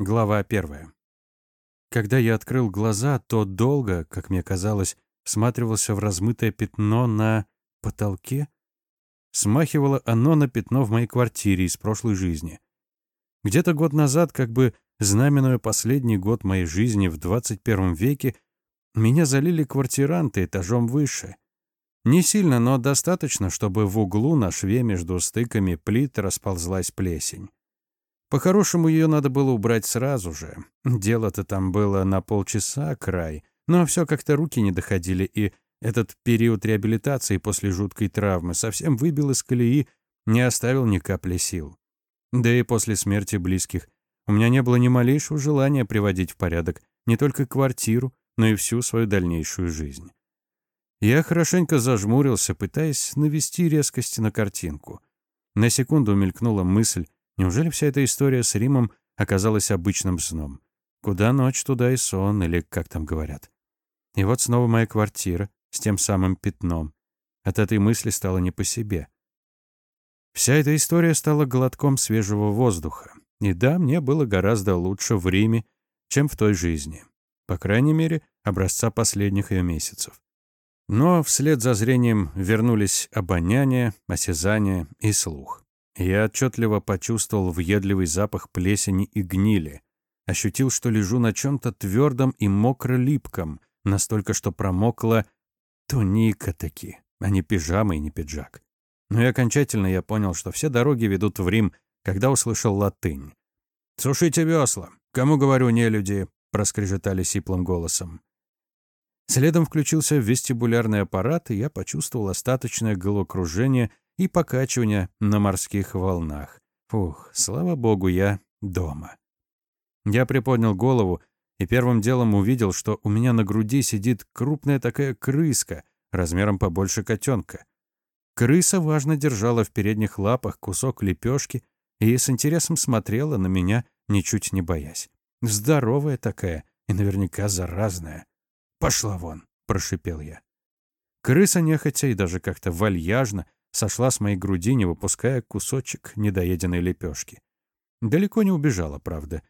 Глава первая. Когда я открыл глаза, то долго, как мне казалось, всматривался в размытое пятно на потолке. Смахивало оно на пятно в моей квартире из прошлой жизни. Где-то год назад, как бы знаменуя последний год моей жизни в 21 веке, меня залили квартиранты этажом выше. Не сильно, но достаточно, чтобы в углу на шве между стыками плит расползлась плесень. По-хорошему, ее надо было убрать сразу же. Дело-то там было на полчаса край, но все как-то руки не доходили, и этот период реабилитации после жуткой травмы совсем выбил из колеи, не оставил ни капли сил. Да и после смерти близких у меня не было ни малейшего желания приводить в порядок не только квартиру, но и всю свою дальнейшую жизнь. Я хорошенько зажмурился, пытаясь навести резкости на картинку. На секунду мелькнула мысль, Неужели вся эта история с Римом оказалась обычным сном? Куда ночь, туда и сон, или как там говорят. И вот снова моя квартира с тем самым пятном. От этой мысли стало не по себе. Вся эта история стала глотком свежего воздуха. И да, мне было гораздо лучше в Риме, чем в той жизни. По крайней мере, образца последних ее месяцев. Но вслед за зрением вернулись обоняние, осязание и слух. Я отчетливо почувствовал въедливый запах плесени и гнили. Ощутил, что лежу на чем-то твердом и мокро-липком, настолько, что промокла туника таки, а не пижама и не пиджак. Но и окончательно я понял, что все дороги ведут в Рим, когда услышал латынь. «Сушите весла! Кому говорю, не люди!» — проскрежетали сиплым голосом. Следом включился вестибулярный аппарат, и я почувствовал остаточное головокружение — и покачивания на морских волнах. Фух, слава богу, я дома. Я приподнял голову и первым делом увидел, что у меня на груди сидит крупная такая крыска, размером побольше котенка. Крыса важно держала в передних лапах кусок лепешки и с интересом смотрела на меня, ничуть не боясь. Здоровая такая и наверняка заразная. «Пошла вон!» — прошипел я. Крыса нехотя и даже как-то вальяжно сошла с моей груди, не выпуская кусочек недоеденной лепешки. Далеко не убежала, правда.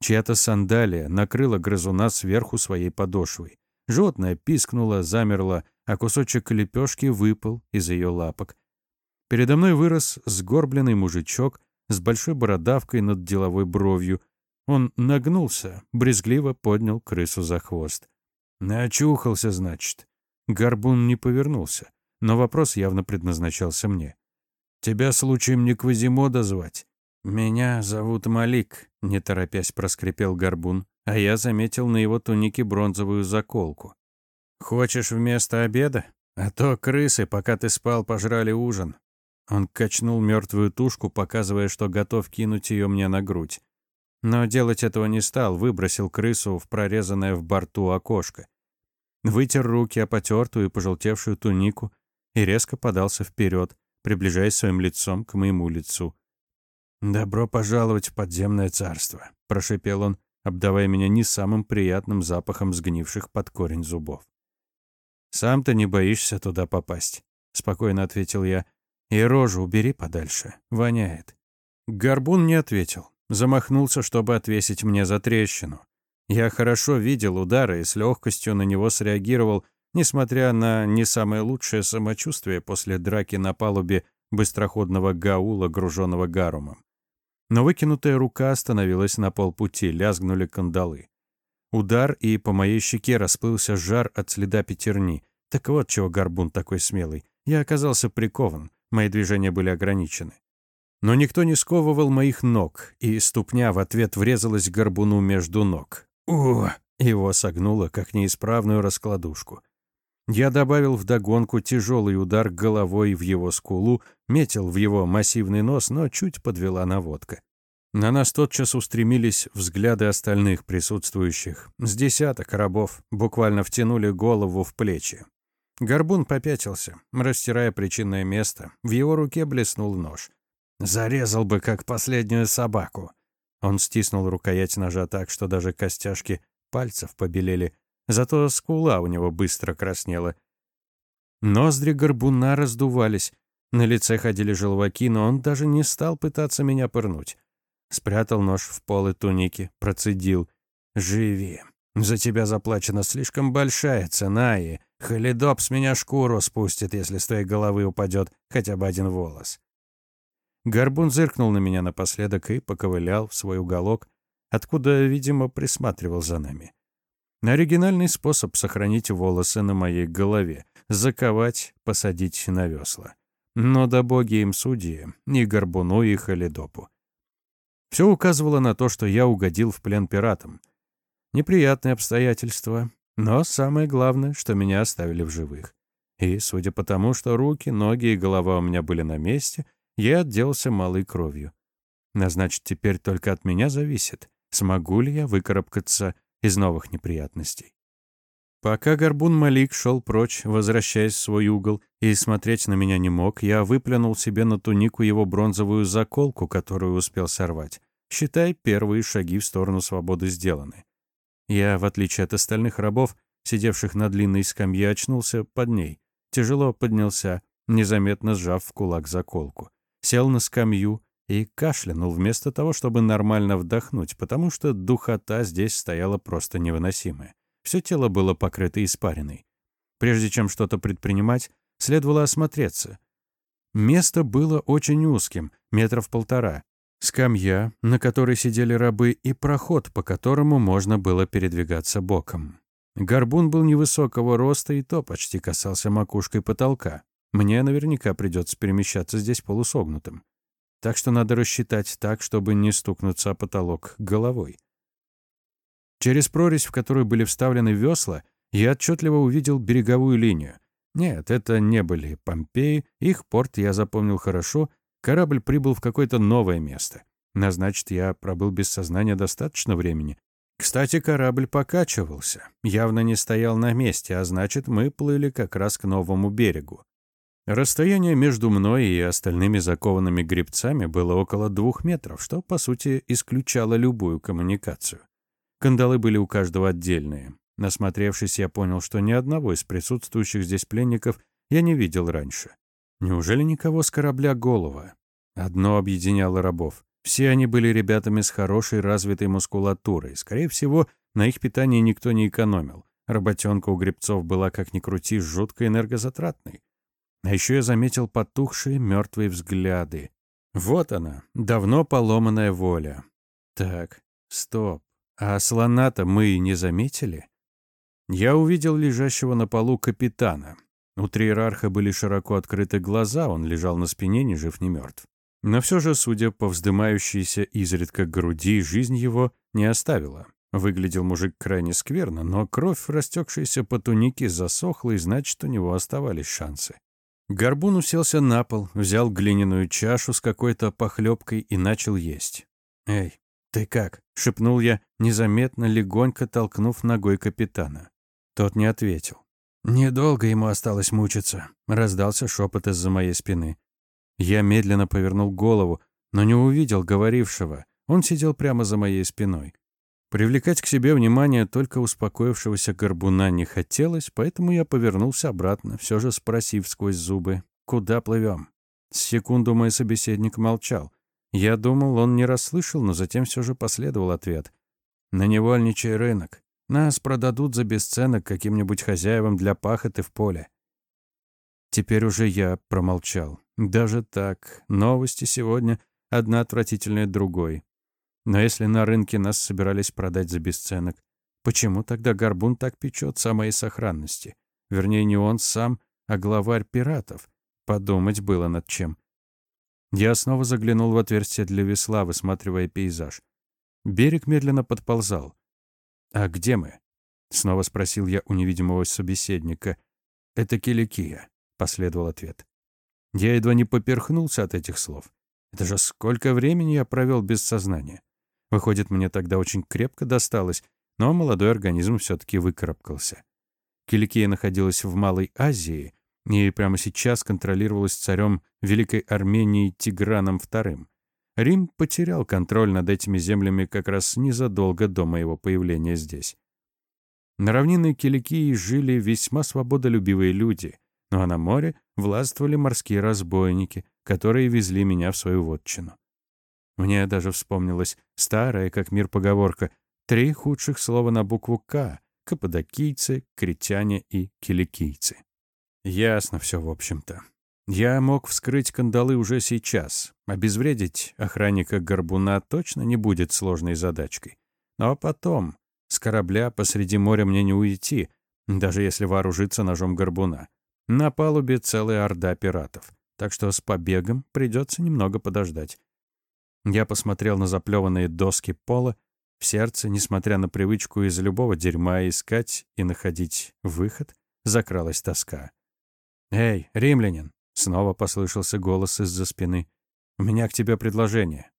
Чья-то сандалия накрыла грызуна сверху своей подошвой. Животное пискнуло, замерло, а кусочек лепешки выпал из ее лапок. Передо мной вырос сгорбленный мужичок с большой бородавкой над деловой бровью. Он нагнулся, брезгливо поднял крысу за хвост. Начухался, значит. Горбун не повернулся но вопрос явно предназначался мне. «Тебя случаем не Квазимода звать?» «Меня зовут Малик», — не торопясь проскрипел Горбун, а я заметил на его тунике бронзовую заколку. «Хочешь вместо обеда? А то крысы, пока ты спал, пожрали ужин». Он качнул мертвую тушку, показывая, что готов кинуть ее мне на грудь. Но делать этого не стал, выбросил крысу в прорезанное в борту окошко. Вытер руки о потертую и пожелтевшую тунику, и резко подался вперед, приближаясь своим лицом к моему лицу. «Добро пожаловать в подземное царство», — прошипел он, обдавая меня не самым приятным запахом сгнивших под корень зубов. «Сам ты не боишься туда попасть», — спокойно ответил я. «И рожу убери подальше, воняет». Горбун не ответил, замахнулся, чтобы отвесить мне за трещину. Я хорошо видел удары и с легкостью на него среагировал, несмотря на не самое лучшее самочувствие после драки на палубе быстроходного гаула, груженного гарумом. Но выкинутая рука остановилась на полпути, лязгнули кандалы. Удар, и по моей щеке расплылся жар от следа пятерни. Так вот чего горбун такой смелый. Я оказался прикован, мои движения были ограничены. Но никто не сковывал моих ног, и ступня в ответ врезалась горбуну между ног. О! Его согнуло, как неисправную раскладушку. Я добавил вдогонку тяжелый удар головой в его скулу, метил в его массивный нос, но чуть подвела наводка. На нас тотчас устремились взгляды остальных присутствующих. С десяток рабов буквально втянули голову в плечи. Горбун попятился, растирая причинное место. В его руке блеснул нож. «Зарезал бы, как последнюю собаку!» Он стиснул рукоять ножа так, что даже костяшки пальцев побелели. Зато скула у него быстро краснела. Ноздри горбуна раздувались. На лице ходили желваки, но он даже не стал пытаться меня пырнуть. спрятал нож в полы туники, процедил. «Живи. За тебя заплачена слишком большая цена, и Халидоп с меня шкуру спустит, если с твоей головы упадет хотя бы один волос». Горбун зыркнул на меня напоследок и поковылял в свой уголок, откуда, видимо, присматривал за нами. Оригинальный способ сохранить волосы на моей голове — заковать, посадить на весла. Но да боги им судьи, ни Горбуну, и Халидопу. Все указывало на то, что я угодил в плен пиратам. Неприятные обстоятельства, но самое главное, что меня оставили в живых. И, судя по тому, что руки, ноги и голова у меня были на месте, я отделался малой кровью. А значит, теперь только от меня зависит, смогу ли я выкарабкаться из новых неприятностей. Пока Горбун Малик шел прочь, возвращаясь в свой угол, и смотреть на меня не мог, я выплюнул себе на тунику его бронзовую заколку, которую успел сорвать. Считай, первые шаги в сторону свободы сделаны. Я, в отличие от остальных рабов, сидевших на длинной скамье, очнулся под ней. Тяжело поднялся, незаметно сжав в кулак заколку. Сел на скамью и кашлянул вместо того, чтобы нормально вдохнуть, потому что духота здесь стояла просто невыносимая. Все тело было покрыто испариной. Прежде чем что-то предпринимать, следовало осмотреться. Место было очень узким, метров полтора. Скамья, на которой сидели рабы, и проход, по которому можно было передвигаться боком. Горбун был невысокого роста, и то почти касался макушкой потолка. Мне наверняка придется перемещаться здесь полусогнутым. Так что надо рассчитать так, чтобы не стукнуться о потолок головой. Через прорезь, в которую были вставлены весла, я отчетливо увидел береговую линию. Нет, это не были Помпеи, их порт я запомнил хорошо, корабль прибыл в какое-то новое место. А значит, я пробыл без сознания достаточно времени. Кстати, корабль покачивался, явно не стоял на месте, а значит, мы плыли как раз к новому берегу. Расстояние между мной и остальными закованными гребцами было около двух метров, что, по сути, исключало любую коммуникацию. Кандалы были у каждого отдельные. Насмотревшись, я понял, что ни одного из присутствующих здесь пленников я не видел раньше. Неужели никого с корабля голова? Одно объединяло рабов. Все они были ребятами с хорошей развитой мускулатурой. Скорее всего, на их питание никто не экономил. Работенка у гребцов была, как ни крути, жутко энергозатратной. А еще я заметил потухшие мертвые взгляды. Вот она, давно поломанная воля. Так, стоп. А слона-то мы и не заметили? Я увидел лежащего на полу капитана. У триерарха были широко открыты глаза, он лежал на спине, ни жив, ни мертв. Но все же, судя по вздымающейся изредка груди, жизнь его не оставила. Выглядел мужик крайне скверно, но кровь, растекшаяся по тунике, засохла, и значит, у него оставались шансы. Горбун уселся на пол, взял глиняную чашу с какой-то похлебкой и начал есть. «Эй, ты как?» — шепнул я, незаметно, легонько толкнув ногой капитана. Тот не ответил. «Недолго ему осталось мучиться», — раздался шепот из-за моей спины. Я медленно повернул голову, но не увидел говорившего. Он сидел прямо за моей спиной. Привлекать к себе внимание только успокоившегося горбуна не хотелось, поэтому я повернулся обратно, все же спросив сквозь зубы, «Куда плывем?» Секунду мой собеседник молчал. Я думал, он не расслышал, но затем все же последовал ответ. «На невольничий рынок. Нас продадут за бесценок каким-нибудь хозяевам для пахоты в поле». Теперь уже я промолчал. Даже так, новости сегодня одна отвратительная другой. Но если на рынке нас собирались продать за бесценок, почему тогда Горбун так печется о моей сохранности? Вернее, не он сам, а главарь пиратов. Подумать было над чем. Я снова заглянул в отверстие для весла, высматривая пейзаж. Берег медленно подползал. «А где мы?» — снова спросил я у невидимого собеседника. «Это Киликия», — последовал ответ. Я едва не поперхнулся от этих слов. Это же сколько времени я провел без сознания. Выходит, мне тогда очень крепко досталось, но молодой организм все-таки выкарабкался. Киликия находилась в Малой Азии и прямо сейчас контролировалась царем Великой Армении Тиграном II. Рим потерял контроль над этими землями как раз незадолго до моего появления здесь. На равнинной Киликии жили весьма свободолюбивые люди, ну а на море властвовали морские разбойники, которые везли меня в свою вотчину. Мне даже вспомнилась старая, как мир, поговорка «Три худших слова на букву «К» — каппадокийцы, критяне и киликийцы». Ясно все, в общем-то. Я мог вскрыть кандалы уже сейчас. Обезвредить охранника Горбуна точно не будет сложной задачкой. Но потом, с корабля посреди моря мне не уйти, даже если вооружиться ножом Горбуна. На палубе целая орда пиратов, так что с побегом придется немного подождать. Я посмотрел на заплеванные доски пола. В сердце, несмотря на привычку из любого дерьма искать и находить выход, закралась тоска. «Эй, римлянин!» — снова послышался голос из-за спины. «У меня к тебе предложение.